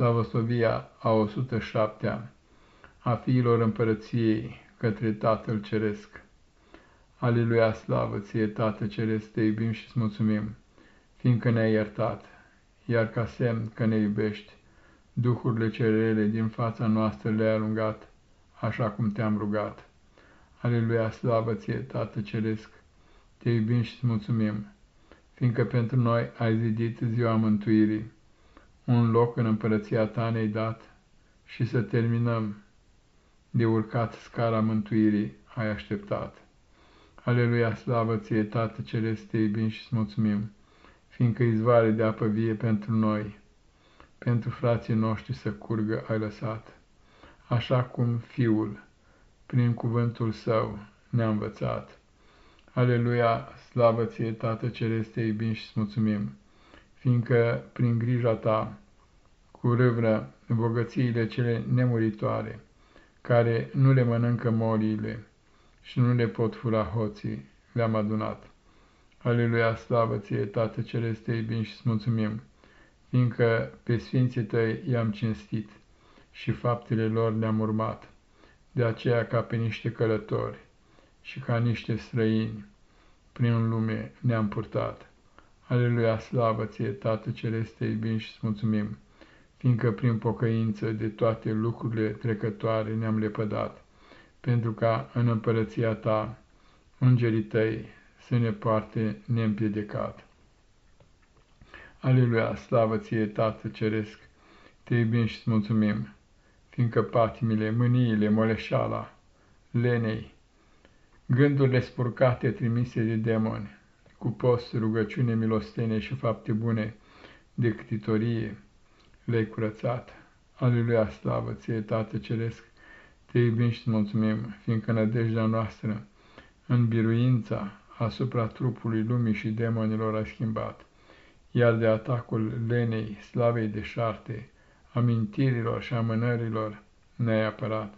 Slavosovia a 107-a a fiilor împărăției către Tatăl Ceresc. Aleluia, slavă ție, Tată Ceresc, te iubim și îți mulțumim, fiindcă ne-ai iertat, iar ca semn că ne iubești, duhurile cerele din fața noastră le-ai alungat, așa cum te-am rugat. Aleluia, slavă ție, Tată Ceresc, te iubim și îți mulțumim, fiindcă pentru noi ai zidit ziua mântuirii, un loc în împărăția ta ne-ai dat și să terminăm de urcat scara mântuirii ai așteptat. Aleluia, slavă ție, Tată Ceresc, te iubim și îți mulțumim, fiindcă izvoare de apă vie pentru noi, pentru frații noștri să curgă ai lăsat, așa cum Fiul, prin cuvântul Său, ne-a învățat. Aleluia, slavă ție, Tată Ceresc, te iubim și îți mulțumim, fiindcă prin grija ta, cu râvră, bogățiile cele nemuritoare, care nu le mănâncă moriile și nu le pot fura hoții, le-am adunat. Aleluia, slavă ție, Tată Celeste, iubim și-ți mulțumim, fiindcă pe Sfinții tăi i-am cinstit și faptele lor le-am urmat, de aceea ca pe niște călători și ca niște străini, prin lume ne-am purtat. Aleluia, slavă ție, Tată Celeste, iubim și-ți mulțumim, fiindcă prin pocăință de toate lucrurile trecătoare ne-am lepădat, pentru ca în împărăția ta, îngerii tăi, să ne poarte neîmpiedecat. Aleluia, slavă ție, Tată Ceresc, te iubim și îți mulțumim, fiindcă patimile, mâniile, moleșala, lenei, gândurile spurcate trimise de demoni, cu post, rugăciune, milostenie și fapte bune de ctitorie, le-ai curățat. Aleluia, slavă ție, Tată Ceresc, te iubim și mulțumim, fiindcă nădejdea noastră în biruința asupra trupului lumii și demonilor a schimbat, iar de atacul lenei, slavei de șarte, amintirilor și amânărilor ne-ai apărat.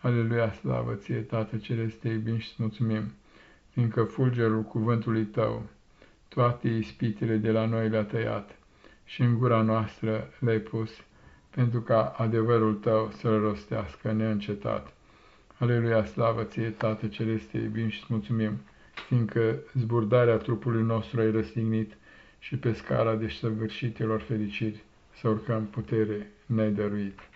Aleluia, slavă ție, Tată Ceresc, te iubim și mulțumim, fiindcă fulgerul cuvântului tău toate ispitele de la noi le-a tăiat și în gura noastră le-ai pus, pentru ca adevărul tău să-l rostească neîncetat. Aleluia, slavă ție, Tată Celeste, iubim și mulțumim, fiindcă zburdarea trupului nostru ai răstignit și pe scara desăvârșitelor fericiri să urcăm putere ne-ai dăruit.